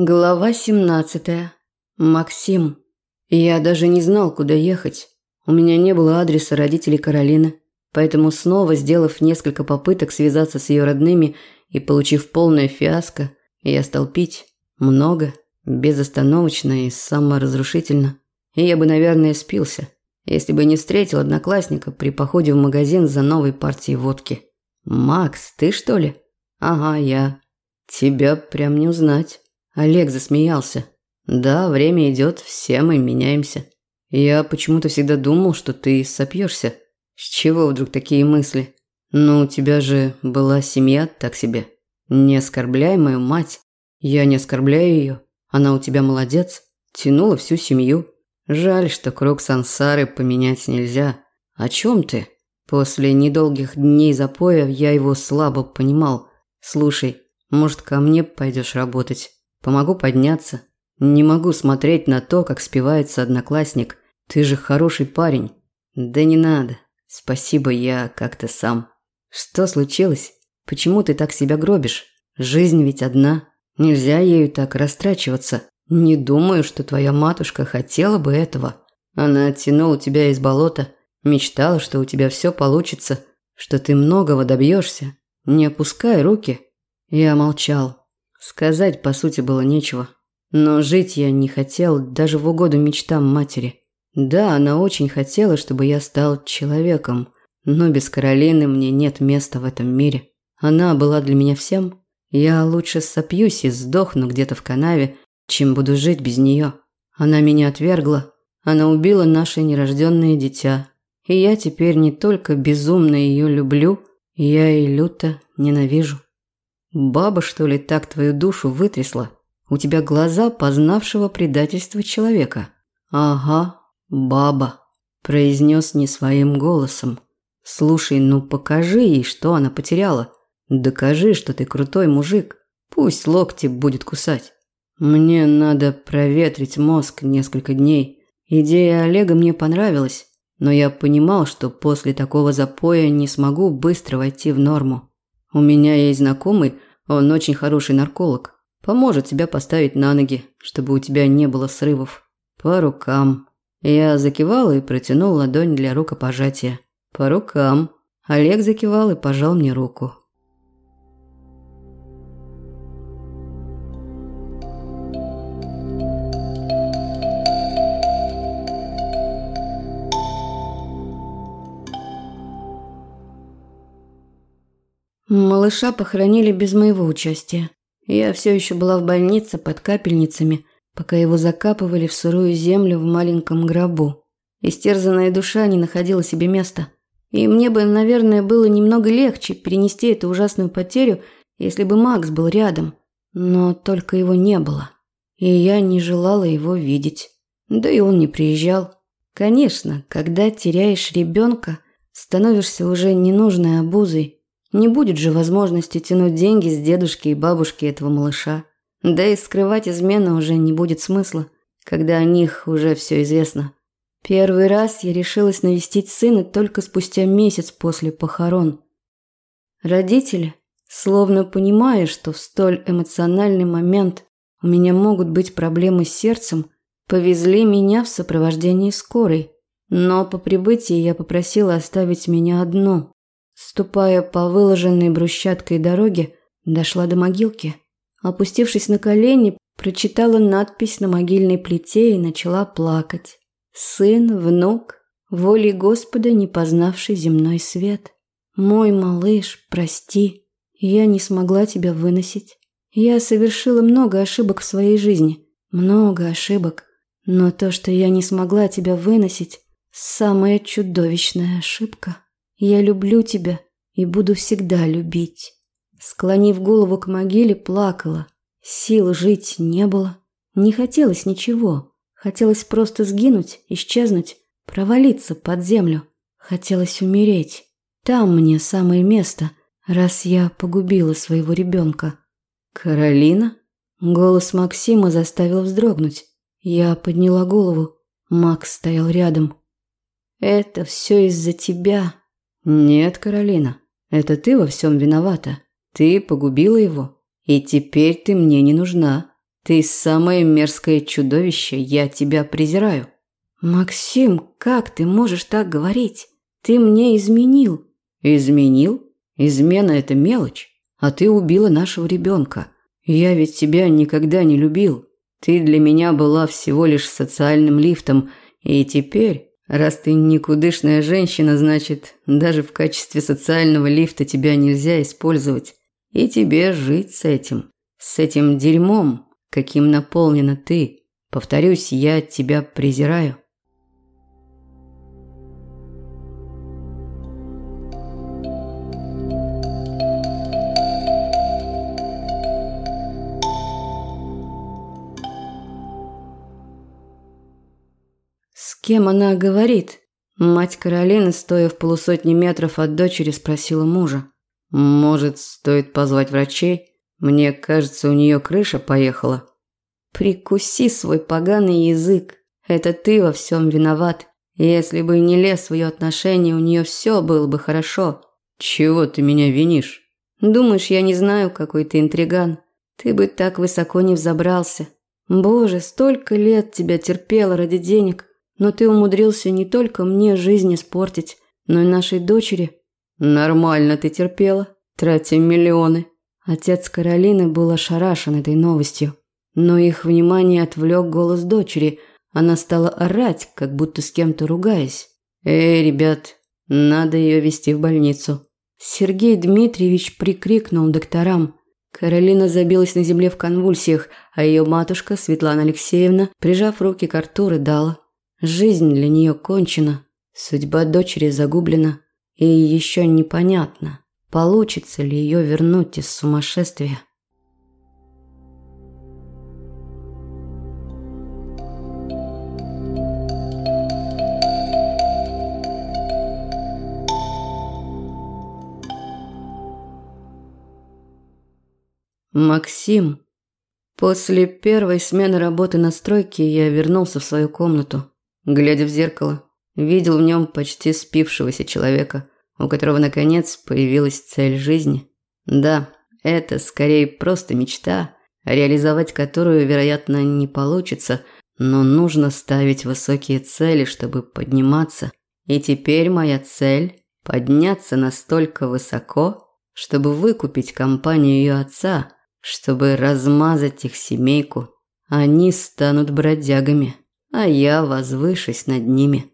Глава 17. Максим. Я даже не знал, куда ехать. У меня не было адреса родителей Каролины, поэтому снова, сделав несколько попыток связаться с ее родными и получив полное фиаско, я стал пить много, безостановочно и саморазрушительно. И я бы, наверное, спился, если бы не встретил одноклассника при походе в магазин за новой партией водки. «Макс, ты что ли?» «Ага, я. Тебя прям не узнать». Олег засмеялся. Да, время идет, все мы меняемся. Я почему-то всегда думал, что ты сопьешься. С чего вдруг такие мысли? Ну, у тебя же была семья так себе. Не оскорбляй мою мать. Я не оскорбляю ее. Она у тебя молодец. Тянула всю семью. Жаль, что круг сансары поменять нельзя. О чем ты? После недолгих дней запоя я его слабо понимал. Слушай, может, ко мне пойдешь работать? Помогу подняться. Не могу смотреть на то, как спивается одноклассник. Ты же хороший парень. Да не надо. Спасибо, я как-то сам. Что случилось? Почему ты так себя гробишь? Жизнь ведь одна. Нельзя ею так растрачиваться. Не думаю, что твоя матушка хотела бы этого. Она оттянула тебя из болота, мечтала, что у тебя все получится, что ты многого добьешься. Не опускай руки. Я молчал. Сказать, по сути, было нечего. Но жить я не хотел даже в угоду мечтам матери. Да, она очень хотела, чтобы я стал человеком, но без Каролины мне нет места в этом мире. Она была для меня всем. Я лучше сопьюсь и сдохну где-то в канаве, чем буду жить без нее. Она меня отвергла. Она убила наше нерожденное дитя. И я теперь не только безумно ее люблю, я и люто ненавижу. Баба, что ли, так твою душу вытрясла? У тебя глаза познавшего предательство человека. Ага, баба, произнес не своим голосом. Слушай, ну покажи ей, что она потеряла. Докажи, что ты крутой мужик. Пусть локти будет кусать. Мне надо проветрить мозг несколько дней. Идея Олега мне понравилась, но я понимал, что после такого запоя не смогу быстро войти в норму. У меня есть знакомый, он очень хороший нарколог. Поможет тебя поставить на ноги, чтобы у тебя не было срывов. По рукам. Я закивал и протянул ладонь для рукопожатия. По рукам. Олег закивал и пожал мне руку. Малыша похоронили без моего участия. Я все еще была в больнице под капельницами, пока его закапывали в сырую землю в маленьком гробу. Истерзанная душа не находила себе места. И мне бы, наверное, было немного легче перенести эту ужасную потерю, если бы Макс был рядом. Но только его не было. И я не желала его видеть. Да и он не приезжал. Конечно, когда теряешь ребенка, становишься уже ненужной обузой, не будет же возможности тянуть деньги с дедушки и бабушки этого малыша. Да и скрывать измены уже не будет смысла, когда о них уже все известно. Первый раз я решилась навестить сына только спустя месяц после похорон. Родители, словно понимая, что в столь эмоциональный момент у меня могут быть проблемы с сердцем, повезли меня в сопровождении скорой. Но по прибытии я попросила оставить меня одну. Ступая по выложенной брусчаткой дороге, дошла до могилки. Опустившись на колени, прочитала надпись на могильной плите и начала плакать. «Сын, внук, волей Господа не познавший земной свет. Мой малыш, прости, я не смогла тебя выносить. Я совершила много ошибок в своей жизни, много ошибок, но то, что я не смогла тебя выносить, самая чудовищная ошибка». Я люблю тебя и буду всегда любить. Склонив голову к могиле, плакала. Сил жить не было. Не хотелось ничего. Хотелось просто сгинуть, исчезнуть, провалиться под землю. Хотелось умереть. Там мне самое место, раз я погубила своего ребенка. «Каролина?» Голос Максима заставил вздрогнуть. Я подняла голову. Макс стоял рядом. «Это все из-за тебя», «Нет, Каролина, это ты во всем виновата. Ты погубила его, и теперь ты мне не нужна. Ты самое мерзкое чудовище, я тебя презираю. Максим, как ты можешь так говорить? Ты мне изменил. Изменил? Измена – это мелочь. А ты убила нашего ребенка. Я ведь тебя никогда не любил. Ты для меня была всего лишь социальным лифтом. И теперь, раз ты никудышная женщина, значит, даже в качестве социального лифта тебя нельзя использовать. И тебе жить с этим. С этим дерьмом, каким наполнена ты. Повторюсь, я тебя презираю. Кем она говорит?» Мать Каролины, стоя в полусотни метров от дочери, спросила мужа. «Может, стоит позвать врачей? Мне кажется, у нее крыша поехала». «Прикуси свой поганый язык. Это ты во всем виноват. Если бы не лез в ее отношения, у нее все было бы хорошо». «Чего ты меня винишь?» «Думаешь, я не знаю, какой ты интриган? Ты бы так высоко не взобрался. Боже, столько лет тебя терпела ради денег. Но ты умудрился не только мне жизнь испортить, но и нашей дочери. Нормально ты терпела, тратя миллионы. Отец Каролины был ошарашен этой новостью. Но их внимание отвлек голос дочери. Она стала орать, как будто с кем-то ругаясь. «Эй, ребят, надо ее везти в больницу». Сергей Дмитриевич прикрикнул докторам. Каролина забилась на земле в конвульсиях, а ее матушка, Светлана Алексеевна, прижав руки к рту, рыдала. Жизнь для нее кончена, судьба дочери загублена, и еще непонятно, получится ли ее вернуть из сумасшествия. Максим. После первой смены работы на стройке я вернулся в свою комнату. Глядя в зеркало, видел в нем почти спившегося человека, у которого наконец появилась цель жизни. Да, это скорее просто мечта, реализовать которую, вероятно, не получится, но нужно ставить высокие цели, чтобы подниматься. И теперь моя цель – подняться настолько высоко, чтобы выкупить компанию ее отца, чтобы размазать их семейку. Они станут бродягами а я возвышусь над ними.